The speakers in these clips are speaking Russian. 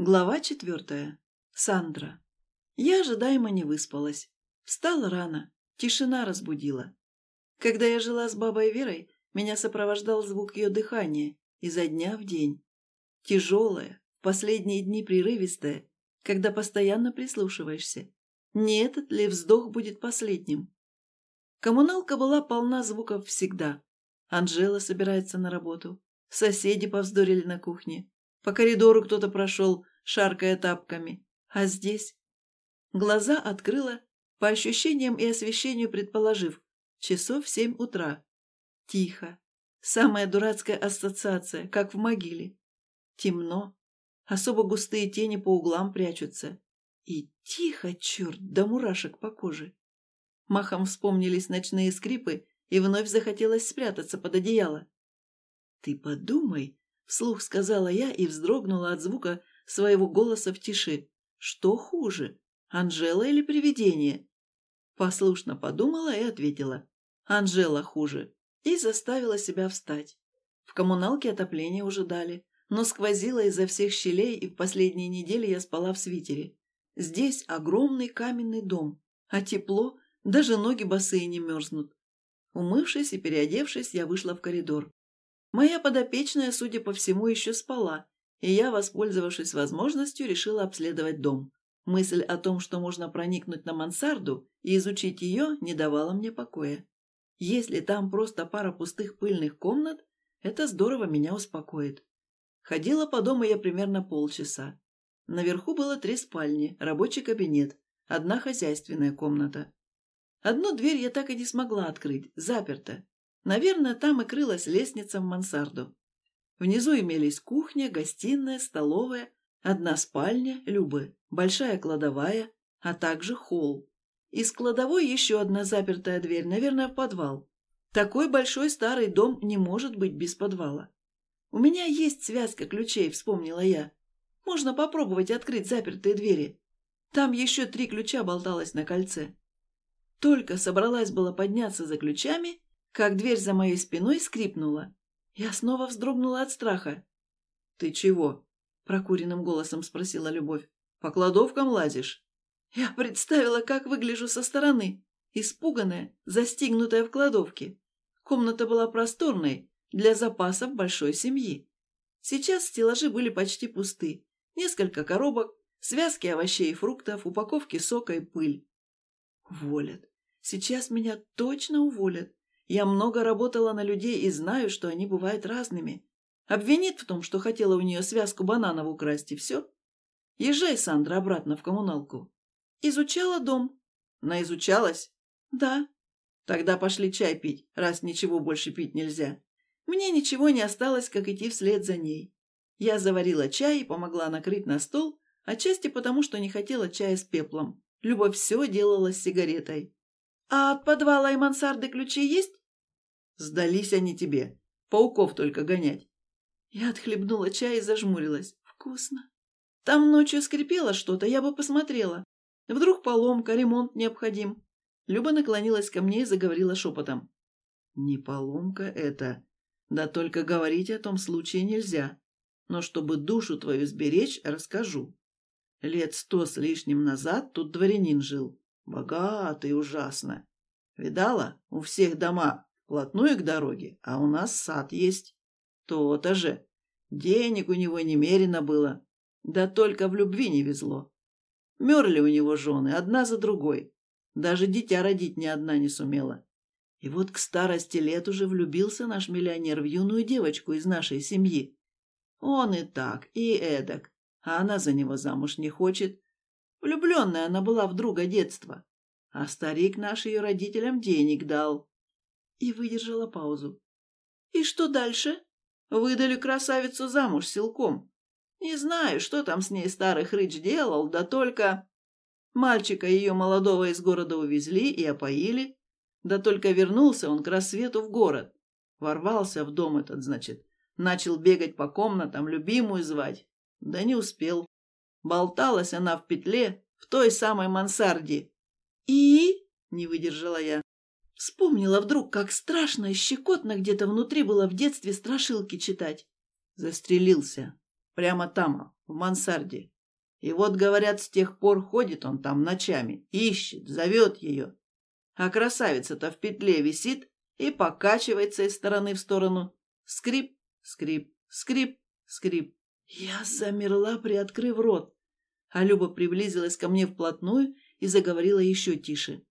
Глава четвертая. Сандра. Я ожидаемо не выспалась. Встала рано. Тишина разбудила. Когда я жила с бабой Верой, меня сопровождал звук ее дыхания изо дня в день. Тяжелое, последние дни прерывистое, когда постоянно прислушиваешься. Не этот ли вздох будет последним? Коммуналка была полна звуков всегда. Анжела собирается на работу. Соседи повздорили на кухне. По коридору кто-то прошел, шаркая тапками. А здесь? Глаза открыла, по ощущениям и освещению предположив, часов семь утра. Тихо. Самая дурацкая ассоциация, как в могиле. Темно. Особо густые тени по углам прячутся. И тихо, черт, до мурашек по коже. Махом вспомнились ночные скрипы, и вновь захотелось спрятаться под одеяло. «Ты подумай», — вслух сказала я и вздрогнула от звука своего голоса в тиши. «Что хуже, Анжела или привидение?» Послушно подумала и ответила. «Анжела хуже». И заставила себя встать. В коммуналке отопление уже дали, но сквозило изо всех щелей, и в последние недели я спала в свитере. Здесь огромный каменный дом, а тепло, даже ноги босые не мерзнут. Умывшись и переодевшись, я вышла в коридор. Моя подопечная, судя по всему, еще спала, и я, воспользовавшись возможностью, решила обследовать дом. Мысль о том, что можно проникнуть на мансарду и изучить ее, не давала мне покоя. Если там просто пара пустых пыльных комнат, это здорово меня успокоит. Ходила по дому я примерно полчаса. Наверху было три спальни, рабочий кабинет, одна хозяйственная комната. Одну дверь я так и не смогла открыть, заперта. Наверное, там и крылась лестница в мансарду. Внизу имелись кухня, гостиная, столовая, одна спальня, Любы, большая кладовая, а также холл. Из кладовой еще одна запертая дверь, наверное, в подвал. Такой большой старый дом не может быть без подвала. У меня есть связка ключей, вспомнила я. Можно попробовать открыть запертые двери. Там еще три ключа болталось на кольце. Только собралась была подняться за ключами, как дверь за моей спиной скрипнула. Я снова вздрогнула от страха. «Ты чего?» — прокуренным голосом спросила Любовь. «По кладовкам лазишь?» Я представила, как выгляжу со стороны, испуганная, застигнутая в кладовке. Комната была просторной, для запасов большой семьи. Сейчас стеллажи были почти пусты. Несколько коробок, связки овощей и фруктов, упаковки сока и пыль. Уволят. Сейчас меня точно уволят. Я много работала на людей и знаю, что они бывают разными. Обвинит в том, что хотела у нее связку бананов украсть, и все. Езжай, Сандра, обратно в коммуналку. Изучала дом. Наизучалась? Да. Тогда пошли чай пить, раз ничего больше пить нельзя. Мне ничего не осталось, как идти вслед за ней. Я заварила чай и помогла накрыть на стол, отчасти потому, что не хотела чая с пеплом. Любовь все делала с сигаретой. «А от подвала и мансарды ключи есть?» «Сдались они тебе. Пауков только гонять». Я отхлебнула чай и зажмурилась. «Вкусно. Там ночью скрипело что-то, я бы посмотрела. Вдруг поломка, ремонт необходим». Люба наклонилась ко мне и заговорила шепотом. «Не поломка это. Да только говорить о том случае нельзя. Но чтобы душу твою сберечь, расскажу. Лет сто с лишним назад тут дворянин жил. Богатый ужасно. Видала, у всех дома вплотную к дороге, а у нас сад есть. То-то же. Денег у него немерено было. Да только в любви не везло. Мерли у него жены, одна за другой. Даже дитя родить ни одна не сумела. И вот к старости лет уже влюбился наш миллионер в юную девочку из нашей семьи. Он и так, и эдак, а она за него замуж не хочет. Влюбленная она была в друга детства. А старик наш ее родителям денег дал. И выдержала паузу. И что дальше? Выдали красавицу замуж силком. Не знаю, что там с ней старый хрыч делал, да только... Мальчика ее молодого из города увезли и опоили. Да только вернулся он к рассвету в город. Ворвался в дом этот, значит. Начал бегать по комнатам, любимую звать. Да не успел. Болталась она в петле в той самой мансарде. «И?» — не выдержала я. Вспомнила вдруг, как страшно и щекотно где-то внутри было в детстве страшилки читать. Застрелился. Прямо там, в мансарде. И вот, говорят, с тех пор ходит он там ночами, ищет, зовет ее. А красавица-то в петле висит и покачивается из стороны в сторону. Скрип, скрип, скрип, скрип. Я замерла, приоткрыв рот. А Люба приблизилась ко мне вплотную и заговорила еще тише.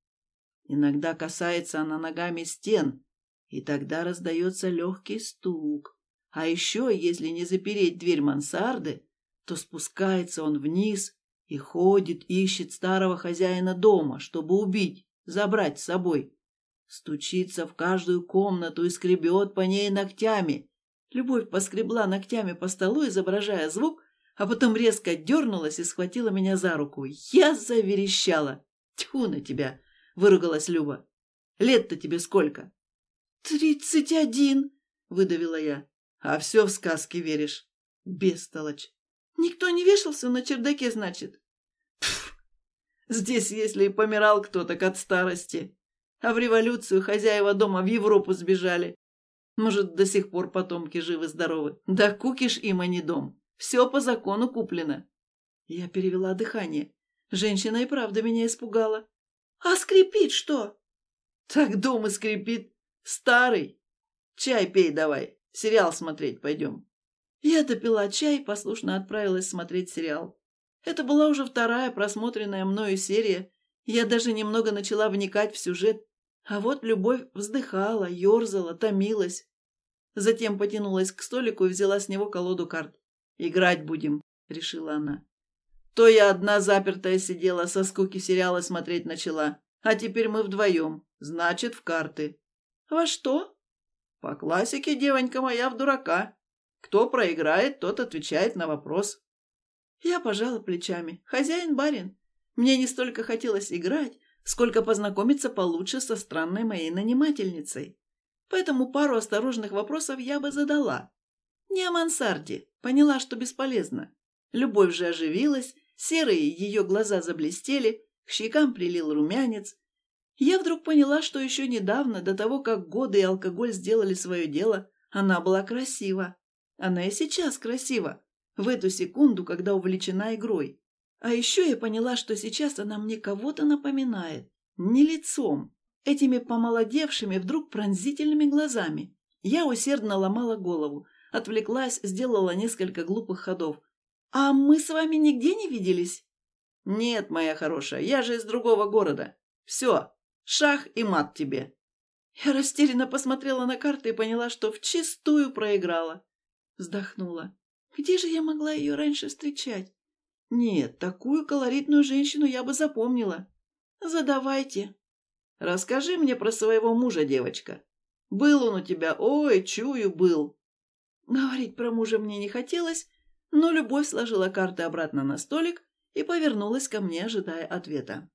Иногда касается она ногами стен, и тогда раздается легкий стук. А еще, если не запереть дверь мансарды, то спускается он вниз и ходит, ищет старого хозяина дома, чтобы убить, забрать с собой. Стучится в каждую комнату и скребет по ней ногтями. Любовь поскребла ногтями по столу, изображая звук, а потом резко дернулась и схватила меня за руку. Я заверещала. «Тьфу на тебя!» — выругалась Люба. «Лет-то тебе сколько?» «Тридцать один!» — выдавила я. «А все в сказки веришь?» «Бестолочь!» Никто не вешался на чердаке, значит? Пф, здесь, если и помирал кто, так от старости. А в революцию хозяева дома в Европу сбежали. Может, до сих пор потомки живы-здоровы. Да кукиш им, а не дом. Все по закону куплено. Я перевела дыхание. Женщина и правда меня испугала. А скрипит что? Так дом и скрипит. Старый. Чай пей давай. Сериал смотреть пойдем. Я допила чай и послушно отправилась смотреть сериал. Это была уже вторая просмотренная мною серия. Я даже немного начала вникать в сюжет. А вот любовь вздыхала, ерзала, томилась. Затем потянулась к столику и взяла с него колоду карт. «Играть будем», — решила она. То я одна запертая сидела, со скуки сериала смотреть начала. А теперь мы вдвоем. Значит, в карты. «Во что?» «По классике, девонька моя, в дурака», кто проиграет, тот отвечает на вопрос. Я пожала плечами. Хозяин-барин. Мне не столько хотелось играть, сколько познакомиться получше со странной моей нанимательницей. Поэтому пару осторожных вопросов я бы задала. Не о мансарде. Поняла, что бесполезно. Любовь же оживилась, серые ее глаза заблестели, к щекам прилил румянец. Я вдруг поняла, что еще недавно, до того, как годы и алкоголь сделали свое дело, она была красива. Она и сейчас красива, в эту секунду, когда увлечена игрой. А еще я поняла, что сейчас она мне кого-то напоминает. Не лицом, этими помолодевшими, вдруг пронзительными глазами. Я усердно ломала голову, отвлеклась, сделала несколько глупых ходов. «А мы с вами нигде не виделись?» «Нет, моя хорошая, я же из другого города. Все, шах и мат тебе». Я растерянно посмотрела на карты и поняла, что вчистую проиграла. Вздохнула. Где же я могла ее раньше встречать? Нет, такую колоритную женщину я бы запомнила. Задавайте. Расскажи мне про своего мужа, девочка. Был он у тебя, ой, чую, был. Говорить про мужа мне не хотелось, но любовь сложила карты обратно на столик и повернулась ко мне, ожидая ответа.